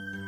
Mm-hmm.